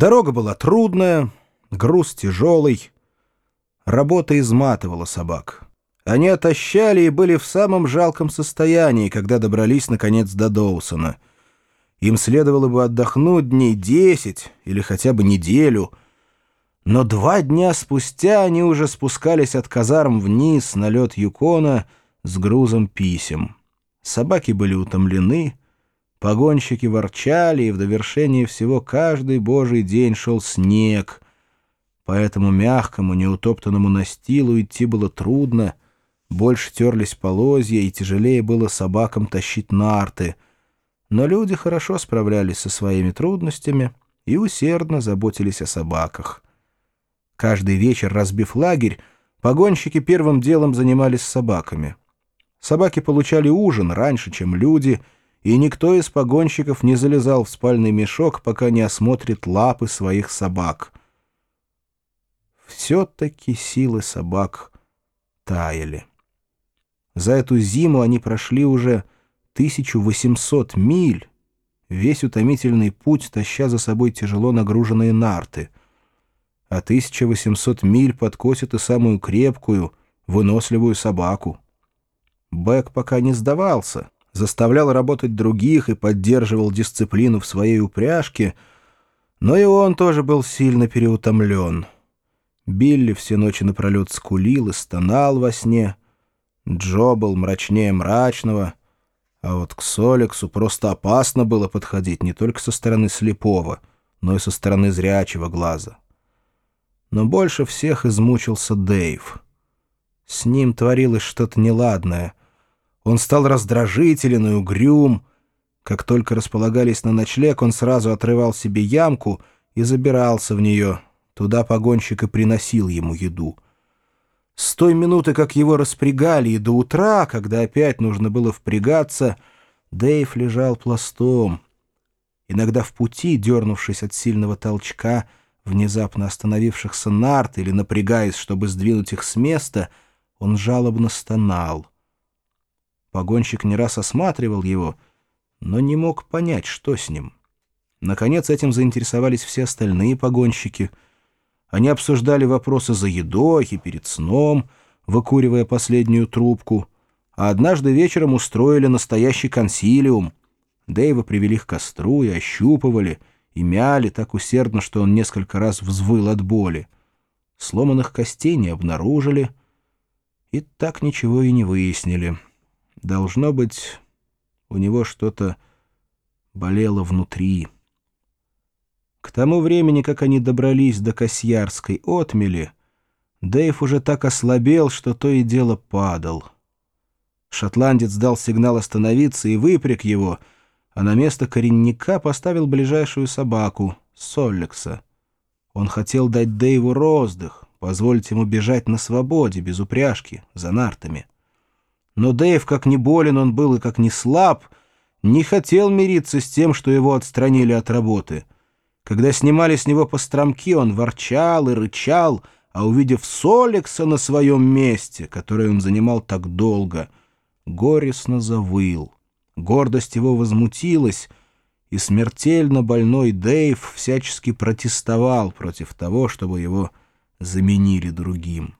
Дорога была трудная, груз тяжелый. Работа изматывала собак. Они отощали и были в самом жалком состоянии, когда добрались, наконец, до Доусона. Им следовало бы отдохнуть дней десять или хотя бы неделю. Но два дня спустя они уже спускались от казарм вниз на лед Юкона с грузом писем. Собаки были утомлены, погонщики ворчали, и в довершение всего каждый божий день шел снег. По этому мягкому, неутоптанному настилу идти было трудно — больше терлись полозья, и тяжелее было собакам тащить нарты. Но люди хорошо справлялись со своими трудностями и усердно заботились о собаках. Каждый вечер, разбив лагерь, погонщики первым делом занимались собаками. Собаки получали ужин раньше, чем люди, и никто из погонщиков не залезал в спальный мешок, пока не осмотрит лапы своих собак. Все-таки силы собак таяли. За эту зиму они прошли уже 1800 миль, весь утомительный путь таща за собой тяжело нагруженные нарты. А 1800 миль подкосит и самую крепкую, выносливую собаку. Бэк пока не сдавался, заставлял работать других и поддерживал дисциплину в своей упряжке, но и он тоже был сильно переутомлен. Билли все ночи напролет скулил и стонал во сне — Джо был мрачнее мрачного, а вот к Соликсу просто опасно было подходить не только со стороны слепого, но и со стороны зрячего глаза. Но больше всех измучился Дэйв. С ним творилось что-то неладное. Он стал раздражителен и угрюм. Как только располагались на ночлег, он сразу отрывал себе ямку и забирался в нее. Туда погонщик и приносил ему еду — с той минуты, как его распрягали, и до утра, когда опять нужно было впрягаться, Дэйв лежал пластом. Иногда в пути, дернувшись от сильного толчка, внезапно остановившихся нарт или напрягаясь, чтобы сдвинуть их с места, он жалобно стонал. Погонщик не раз осматривал его, но не мог понять, что с ним. Наконец этим заинтересовались все остальные погонщики — они обсуждали вопросы за едой и перед сном, выкуривая последнюю трубку, а однажды вечером устроили настоящий консилиум. Дэйва привели к костру и ощупывали, и мяли так усердно, что он несколько раз взвыл от боли. Сломанных костей не обнаружили, и так ничего и не выяснили. Должно быть, у него что-то болело внутри. К тому времени, как они добрались до Касьярской отмели, Дэйв уже так ослабел, что то и дело падал. Шотландец дал сигнал остановиться и выпряг его, а на место коренника поставил ближайшую собаку, Соллекса. Он хотел дать Дэйву роздых, позволить ему бежать на свободе, без упряжки, за нартами. Но Дэйв, как не болен он был и как не слаб, не хотел мириться с тем, что его отстранили от работы — когда снимали с него постромки, он ворчал и рычал, а увидев Соликса на своем месте, которое он занимал так долго, горестно завыл. Гордость его возмутилась, и смертельно больной Дэйв всячески протестовал против того, чтобы его заменили другим.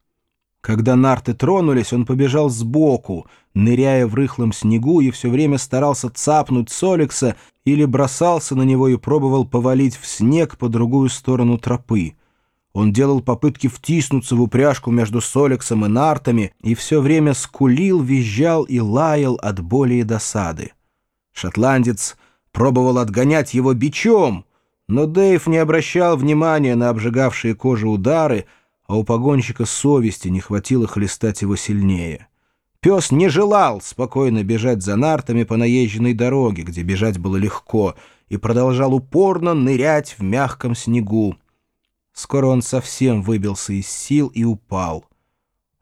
Когда нарты тронулись, он побежал сбоку, ныряя в рыхлом снегу, и все время старался цапнуть Соликса или бросался на него и пробовал повалить в снег по другую сторону тропы. Он делал попытки втиснуться в упряжку между Соликсом и нартами и все время скулил, визжал и лаял от боли и досады. Шотландец пробовал отгонять его бичом, но Дэйв не обращал внимания на обжигавшие кожу удары, а у погонщика совести не хватило хлестать его сильнее. Пес не желал спокойно бежать за нартами по наезженной дороге, где бежать было легко, и продолжал упорно нырять в мягком снегу. Скоро он совсем выбился из сил и упал.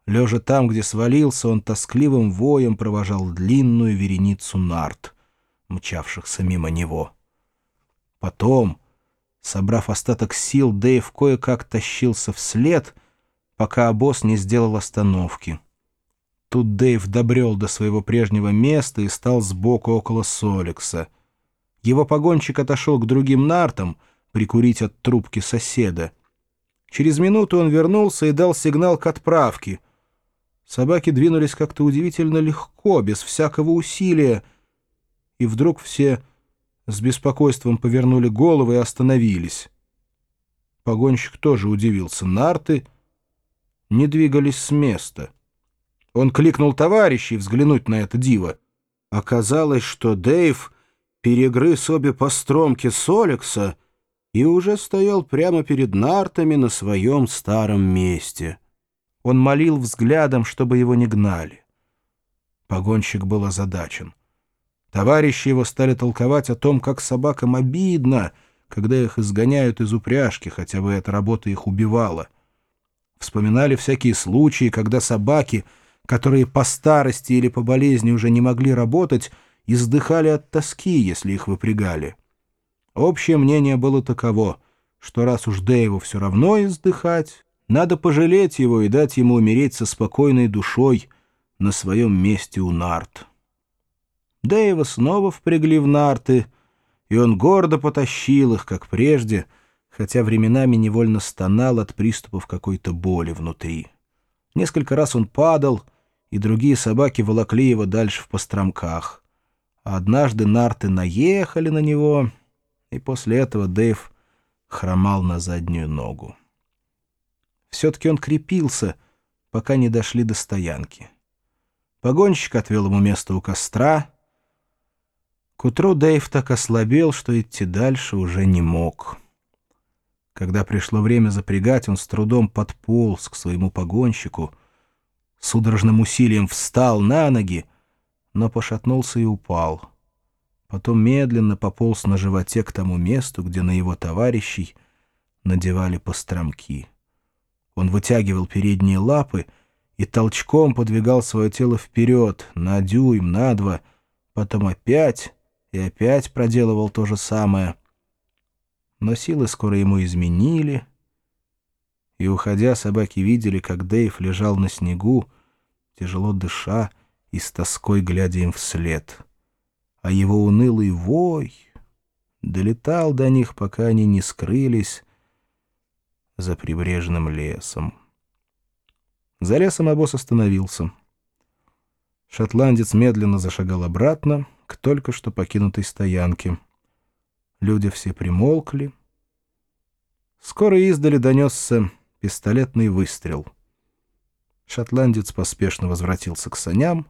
Лежа там, где свалился, он тоскливым воем провожал длинную вереницу нарт, мчавшихся мимо него. Потом... Собрав остаток сил, Дэйв кое-как тащился вслед, пока обоз не сделал остановки. Тут Дэйв добрел до своего прежнего места и стал сбоку около Соликса. Его погонщик отошел к другим нартам, прикурить от трубки соседа. Через минуту он вернулся и дал сигнал к отправке. Собаки двинулись как-то удивительно легко, без всякого усилия, и вдруг все с беспокойством повернули головы и остановились. Погонщик тоже удивился. Нарты не двигались с места. Он кликнул товарищей взглянуть на это диво. Оказалось, что Дэйв перегрыз обе постромки Соликса и уже стоял прямо перед нартами на своем старом месте. Он молил взглядом, чтобы его не гнали. Погонщик был озадачен. Товарищи его стали толковать о том, как собакам обидно, когда их изгоняют из упряжки, хотя бы эта работа их убивала. Вспоминали всякие случаи, когда собаки, которые по старости или по болезни уже не могли работать, издыхали от тоски, если их выпрягали. Общее мнение было таково, что раз уж Дэйву все равно издыхать, надо пожалеть его и дать ему умереть со спокойной душой на своем месте у нарт. Дэйва снова впрягли в нарты, и он гордо потащил их, как прежде, хотя временами невольно стонал от приступов какой-то боли внутри. Несколько раз он падал, и другие собаки волокли его дальше в постромках. Однажды нарты наехали на него, и после этого Дэйв хромал на заднюю ногу. Все-таки он крепился, пока не дошли до стоянки. Погонщик отвел ему место у костра — к утру Дэйв так ослабел, что идти дальше уже не мог. Когда пришло время запрягать, он с трудом подполз к своему погонщику, судорожным усилием встал на ноги, но пошатнулся и упал. Потом медленно пополз на животе к тому месту, где на его товарищей надевали постромки. Он вытягивал передние лапы и толчком подвигал свое тело вперед, на дюйм, на два, потом опять и опять проделывал то же самое. Но силы скоро ему изменили, и, уходя, собаки видели, как Дэйв лежал на снегу, тяжело дыша и с тоской глядя им вслед. А его унылый вой долетал до них, пока они не скрылись за прибрежным лесом. За лесом обоз остановился. Шотландец медленно зашагал обратно, к только что покинутой стоянке. Люди все примолкли. Скоро издали донесся пистолетный выстрел. Шотландец поспешно возвратился к саням,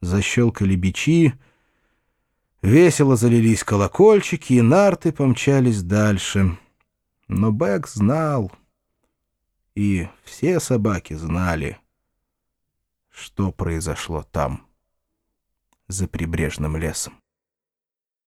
защелкали бичи, весело залились колокольчики, и нарты помчались дальше. Но Бэк знал, и все собаки знали, что произошло там за прибрежным лесом.